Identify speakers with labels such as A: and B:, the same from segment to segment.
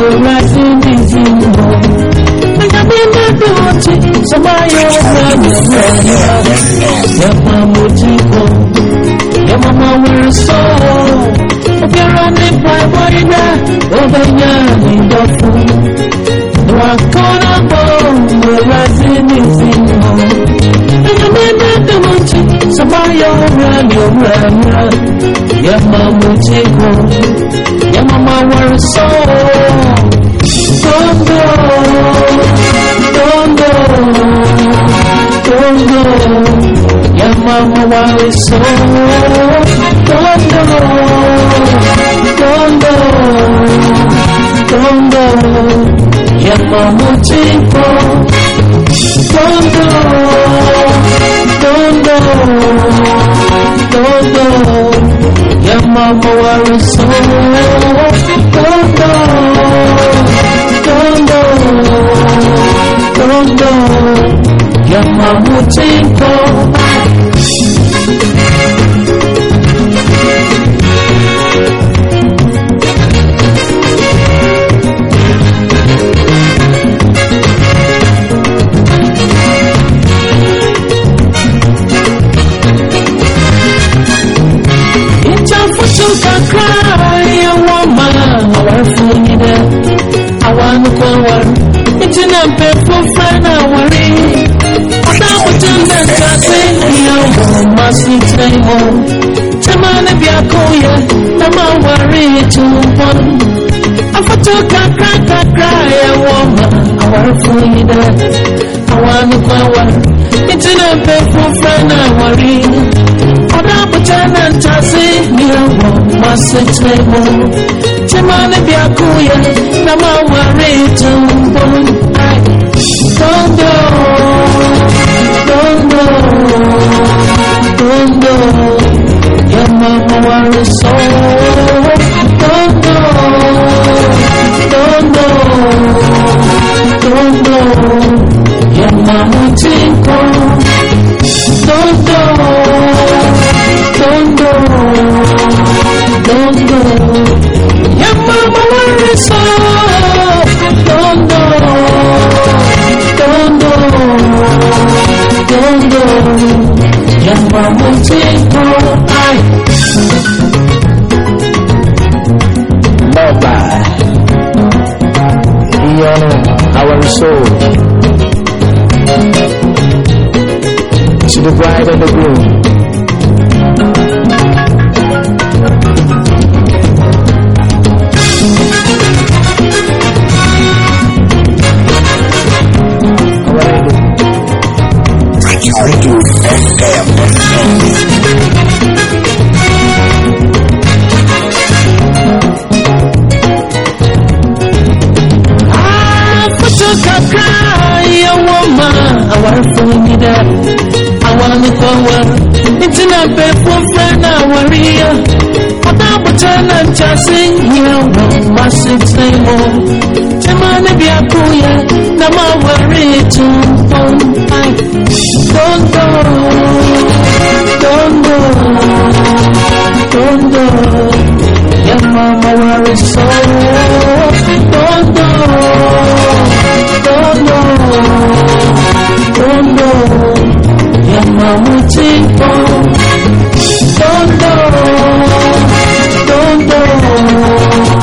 A: Awurade ne din hɔ. Onyame ne de wɔkye, sɛ tondo, yamama wariso. Tondo, tondo, tondo, yamama chico. Tondo, tondo, tondo, yamama wariso. Tondo. Tondo, Tondo, Yo mamo chico àwárí fún yìí dẹ̀. Àwọn ànúkọ̀ wà ìtìnà mpefu fana wari. Ọ̀dàmùtà ndẹ̀ka sí ìyàwó màsí tẹ̀mọ̀. Tẹ̀mánì bí akóyè na máa wárí ìtúbọ̀. Tondo, tondo, tondo, yamama wariso. Tondo, tiko. 星又落，白雪寂寞。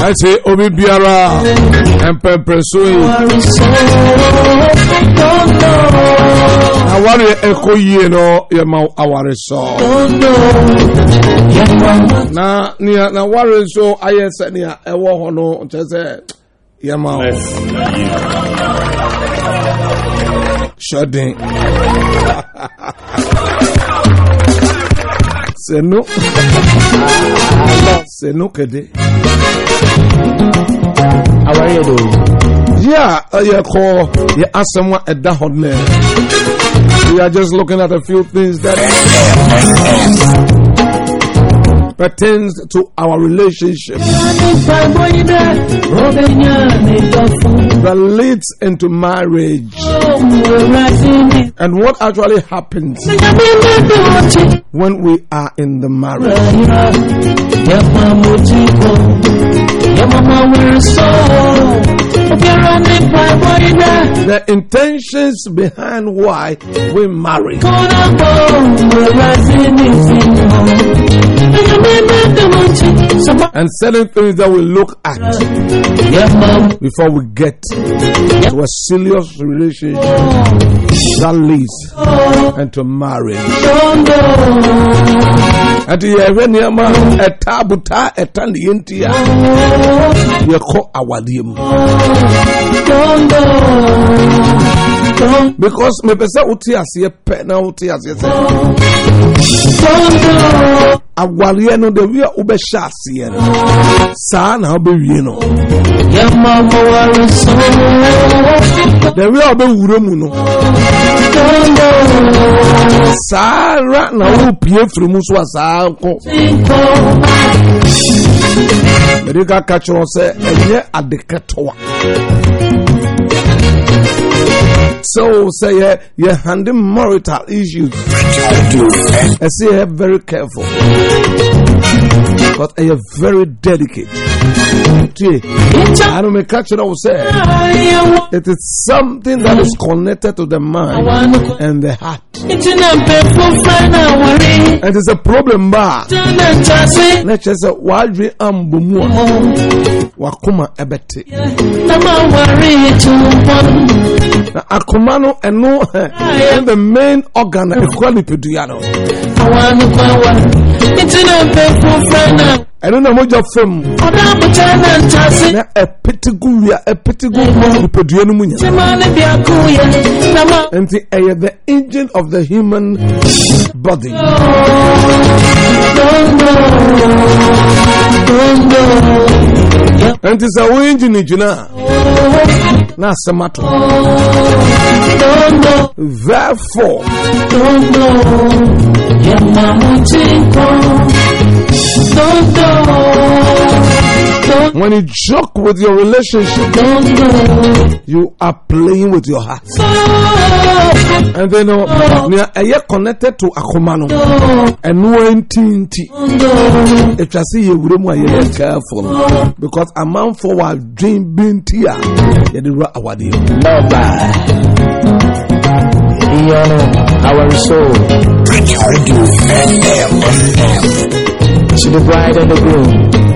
B: Ɛsɛ obi biara mpɛmpɛ so yi
A: wari tondo,
B: aware ɛkɔ yie no yɛma aware sɔ na nea na ware nso ayɛ sɛ nea ɛwɔ hɔ no nkyɛ sɛ yɛma wo hyɛden sɛno sɛno kɛde
C: Our do.
B: yɛ a yɛkɔ yɛ asɛm a ɛda hɔ nɛ we are just looking at a few things that pertains to our relationship that leads into marriage and what actually happens when we are in the marriage. Yeah, mama, we're soul the intentions behind why we marry. And certain things that we look at before we get to a serious relationship that leads and to marriage. Ɛnti yɛhwɛ a ɛta abotaa ɛta ne yɛnti a yɛkɔ awadeɛ mu. Because me pese uti asiye pe na uti asiye se. Don't go. No de wia ube sha asiye no. Saa na ube no. De wia ube wure mu no. Saa ra na upie firi mu so asaa ko mede ka ka kyerɛ wo sɛ ɛnyɛ ade kɛtɔwa so say yeah, you're handling marital issues. I say you're very careful, but you're very delicate. I don't catch it. I say it is something that is connected to the mind and the heart. And It is a problem bar. Let's just say why we ambumu wakuma ebete. Na akoma no ɛno ɛyɛ the main organ nipadua no ɛno na mogya fam na ɛpete gu wia ɛpete gu nipadua no mu nya nti ɛyɛ the engine of the human body. Nti sɛ wo engine gyina a na asɛm ato therefore When you joke with your relationship, you are playing with your heart. And then uh, you are eh, connected to Akumano. And when TNT, it was you were more careful because a man for a dream being tear, you did what
C: I want you. Our soul, bring your radio and air on them to the bride and the groom.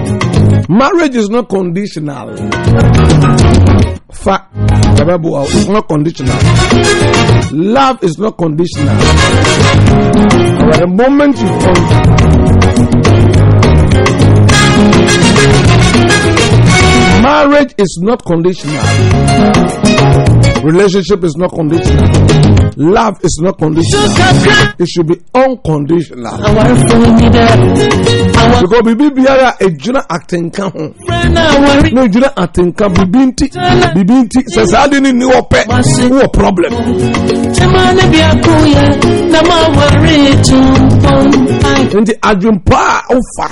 B: Marriage is not conditional. Fa, Bible, uh, it's not conditional. Love is not conditional. But the moment you con- marriage is not conditional. Relationship is not conditional. Love is not conditional. It should be unconditional. Because bibi biara ejuna atenka ho. Na ejuna atenka bibi nti bibi nti sɛ saa de ne ni wɔpɛ wɔ problem. Nti adwempa a wofa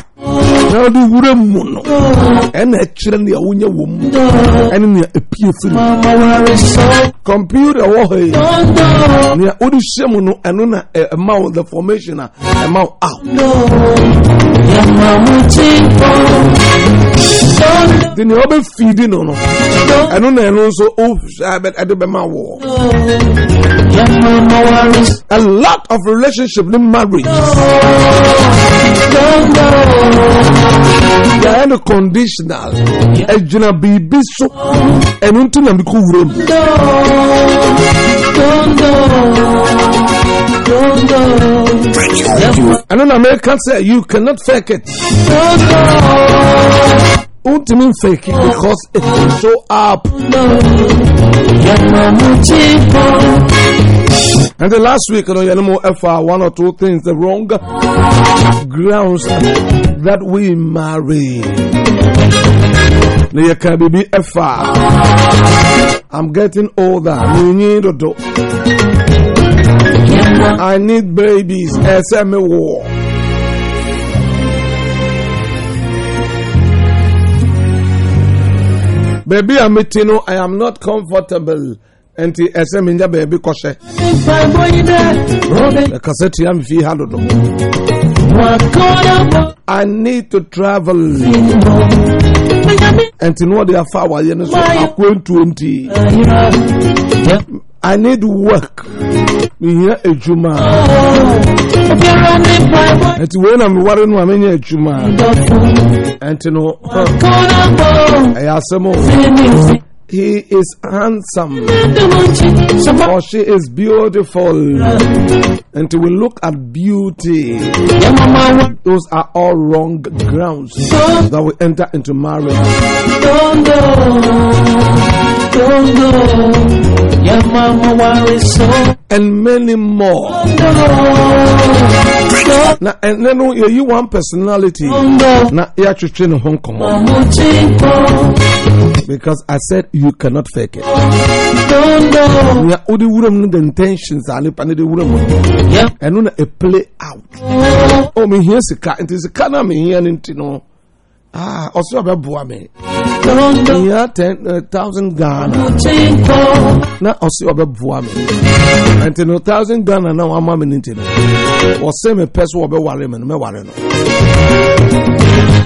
B: na ɔde wura mu no ɛna ɛkyerɛ nea wonya wɔ mu ɛne nea epie firi. Computer wɔ hɔ yi nea wode hyɛ mu no ɛno na ɛma wo the formation a ɛma wo out. nti nea ɔbɛfiidi no no ɛno na ɛno nso ɛde bɛma wɔ a lot of relationship ne marriage yɛayɛ no conditional ɛgyina biribi so ɛno nti na mekɔ wura mu ɛno na meka sɛ you cannot fake it. Wontumi fake it because it will show up And the last week, you know, you know, FR, one or two things, the wrong grounds that we marry. Biribi ɛfa I'm getting older. I need babies. Ɛsɛ me wɔ. Baby, I'm meeting no, I am not comfortable. nti ɛsɛ menya baabi kɔhyɛ ɛkasɛ tia me fii ha dodo I need to travel. And to know they are far away, to empty. I need work. Mihia ejuma. Enti wei na meware no a menya ejuma. Enti no ɛyɛ asɛm o. He is handsome or she is beautiful. And we look at beauty. Those are all wrong grounds that we enter into marriage.
A: Don't go, don't go.
B: And many more. Na and then you you one personality. Na ya twetwe ne ho nkɔmmɔ. Because I said you cannot fake it. Nea wode wuram no the intentions a nipa ne de wuram no. Ɛno na a play out. Oh, mehia sika nti sika no a mehia no nti no ah, ɔsɛ ɔbɛboa me
A: Tondo. Ten
B: uh, thousand Ghana. Na ɔsi ɔbɛ bua mi. Nti no thousand Ghana na wama mi ni nti no. Ɔsi mi pɛ so ɔbɛ ware mi no mɛ ware no.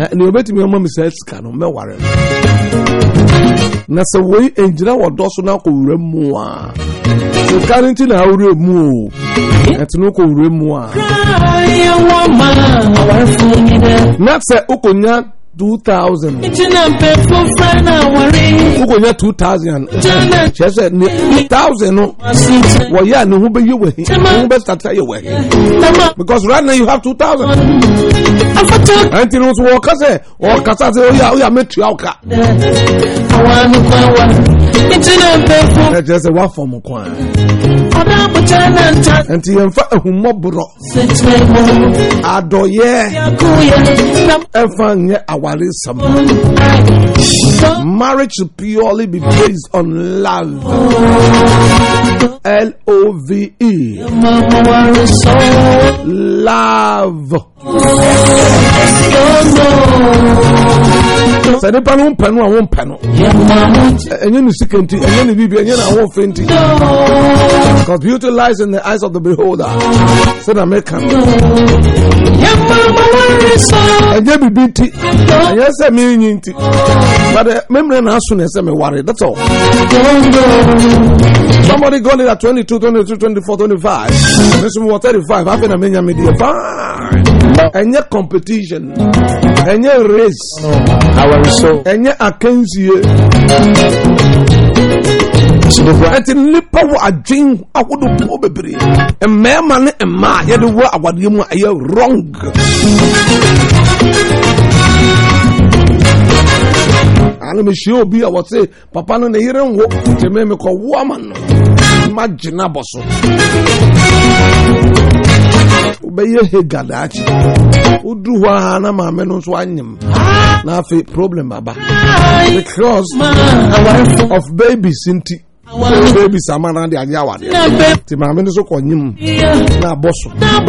B: Eh, ni obetumi ɔma mi sɛ sika no mɛ ware no. Na sɛ woyi egyina wɔ dɔ so na kɔ mu a. Sika ni ti na awura mu o. Ɛti no kɔ wura mu a. Na sɛ okonya. 2000
A: Tina pefo friend, I worry.
B: wokɔnya 2000
A: Janet,
B: kyerɛ sɛ ne 1000 no. wɔyɛ a ne ho bɛyɛ wahi ne ho bɛstata yɛ wahi
A: Mama,
B: because right now you have 2000
A: after
B: ɛnti no nso wɔka sɛ wɔkasa sɛ woyɛ woyɛ mɛtua wo ka ɛkyerɛ sɛ woafa mo
A: ko a
B: ɛnti yɛmfa ahummɔborɔ adɔyɛ ɛmfa nyɛ awaresɛm marriage should purely be based on love. L-O-V-E love. A nti because beauty lies in the eyes of the beholder. Sɛna meka ɛnyɛ biribi nti ɛnyɛ sɛ menyi nti. But uh, memmerɛ na aso ne sɛ meware that's all. Somebody got it at 22 22 24 25 me so mewɔ 35 afei na menya medeɛ fine ɛnyɛ competition. Ɛnyɛ race.
C: Our soul.
B: ɛnyɛ akansie ɛnti nnipa wɔ adwen ahodoɔ bebree. Mmarima ne mmaa yɛde wɔ awadeɛ mu a ɛyɛ wrong. Ano mehyia obi a wɔse papa no ne yere nwo. Nti me mekɔwo ama no. Magye no abɔ so. Wobɛyɛ hega daakye woduru na maame nso na problem because of babies nti babies ama de maame na abɔ so. Na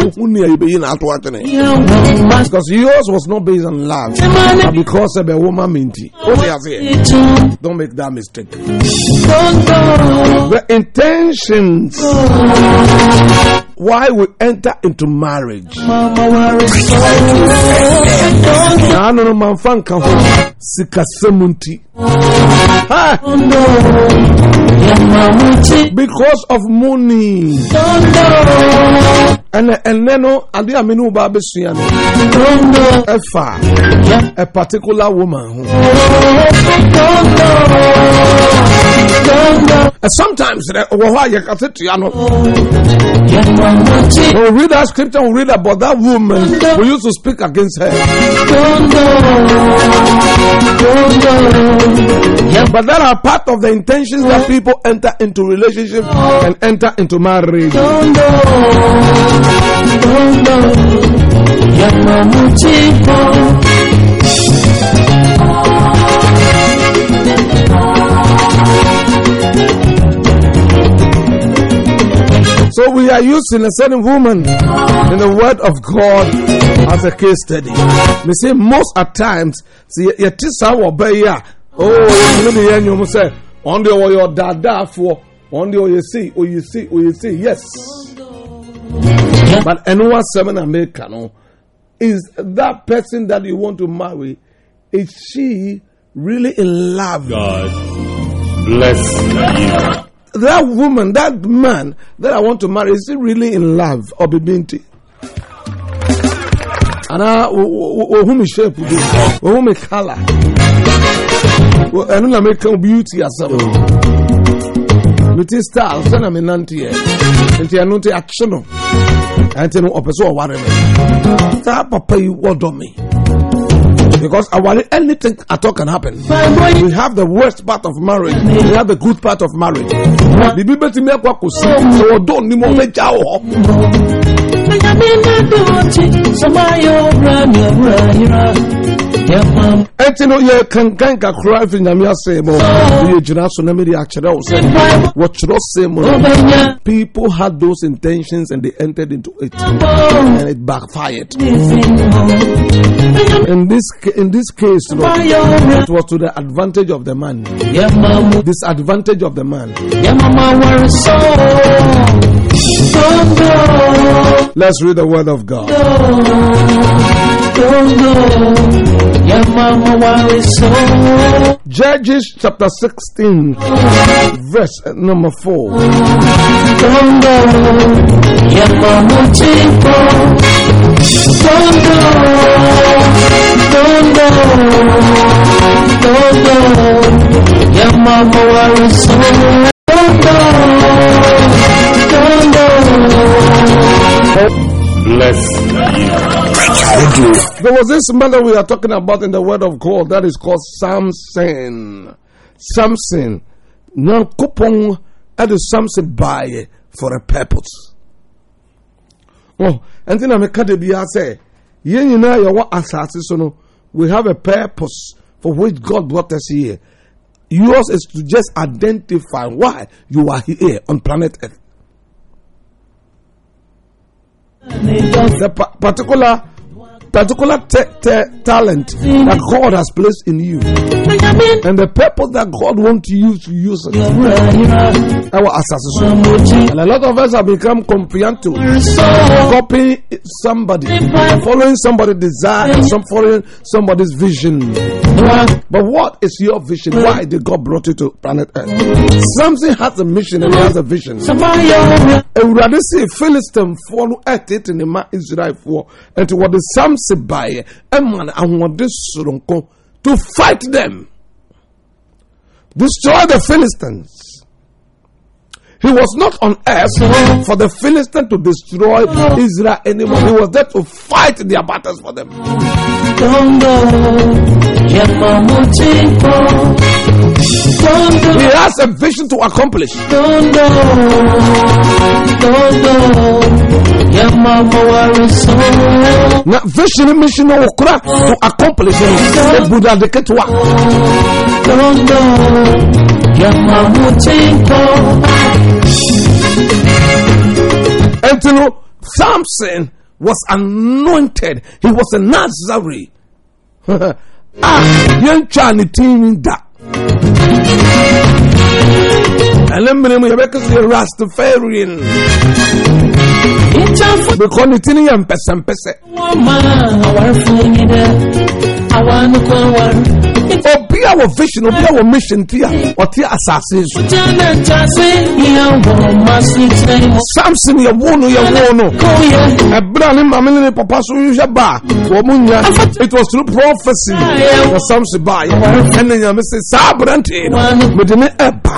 B: ato atene. Because yours was not based on love. But because don't make that mistake. The intentions why we enter into marriage. Naanu no manfa nka ho sikasɛmu nti. Because of money. Ɛnɛ ɛnɛ no ade a ba abɛsua no ɛfa a particular woman ho. Sometimes eh, wɔ hɔ a yɛkase tua no
A: Yẹ mamu ti
B: When we read that scripture, we read about that woman who used to speak against her. But that are part of the intentions that people enter into relationship and enter into marriage.
A: gbọ́ngàn. Gbọ́ngàn.
B: So we are using a certain woman in the word of God as a case study. We say most at times, see, tisa wo beya. Oh, you know the end you say, on the or your dada for, on the or you see, or you see, or you see, yes. But anyone seven American is that person that you want to marry, is she really in love.
D: God bless you.
B: That woman, that man that I want to marry, is he really in love or bibinti? And I, whom is shape, whom is color, and I make beauty as well. Meti style, send them in Nanti. And they are not action. And they know opposite or whatever. That papa, you order me. Because our anything at all can happen. We have the worst part of marriage. We have the good part of marriage. The Bible to me. So don't ni mo meja o. Enti no ye kankan kakra fi nyame ase mo. Ye gyina so na me de akyerɛ wo sɛ wɔkyerɛ se no, People had those intentions and they entered into it and it backfired. In this in this case, no, it was to the advantage of the man. Disadvantage of the man. Let's read the word of God. Judges chapter 16, verse number 4.
D: You.
B: There was this that we are talking about in the word of God that is called Samson. Samson. Nyankopon at the Samson by for a purpose. Oh, and then I'm a kadebia say, yen you know what assassins so we have a purpose for which God brought us here. Yours is to just identify why you are here on planet Earth. the pa- particular particular te- te- talent that God has placed in you and the purpose that God wants you to use it. Our assassination. And a lot of us have become compliant to copying somebody, following somebody's desire, and some following somebody's vision. But what is your vision? Why did God brought you to planet Earth? Something has a mission and has a vision. awurade se philistinefoɔ no ɛtete ne ma israelfoɔ nti wɔde samse baeɛ ɛma no ahoɔden soronko to fight them destroy the philistines he was not on earth for the Philistines to destroy Israel anymore. He was there to fight their battles for them. He has a vision to accomplish. na vision mission no okura to accomplish. It the buddha de ketwa until samson was anointed. He was a nazarene. Ah yɛntwa ne tin da. Ɛne mmere mu yɛbɛka sɛ yɛ rastafarian. Because ne tin yɛ mpɛsɛmpɛsɛ obi a wɔ vision obi a wɔ mission ti a ɔte asase so. Samson yɛ wo no yɛ wo no. Ɛberɛ a ne mame ne ne papa so hwɛ ba a wɔ mo nya. It was through prophecy na samson baeɛ ɛne nyame sɛ saa aberante no mede ne ɛba